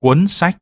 Cuốn sách.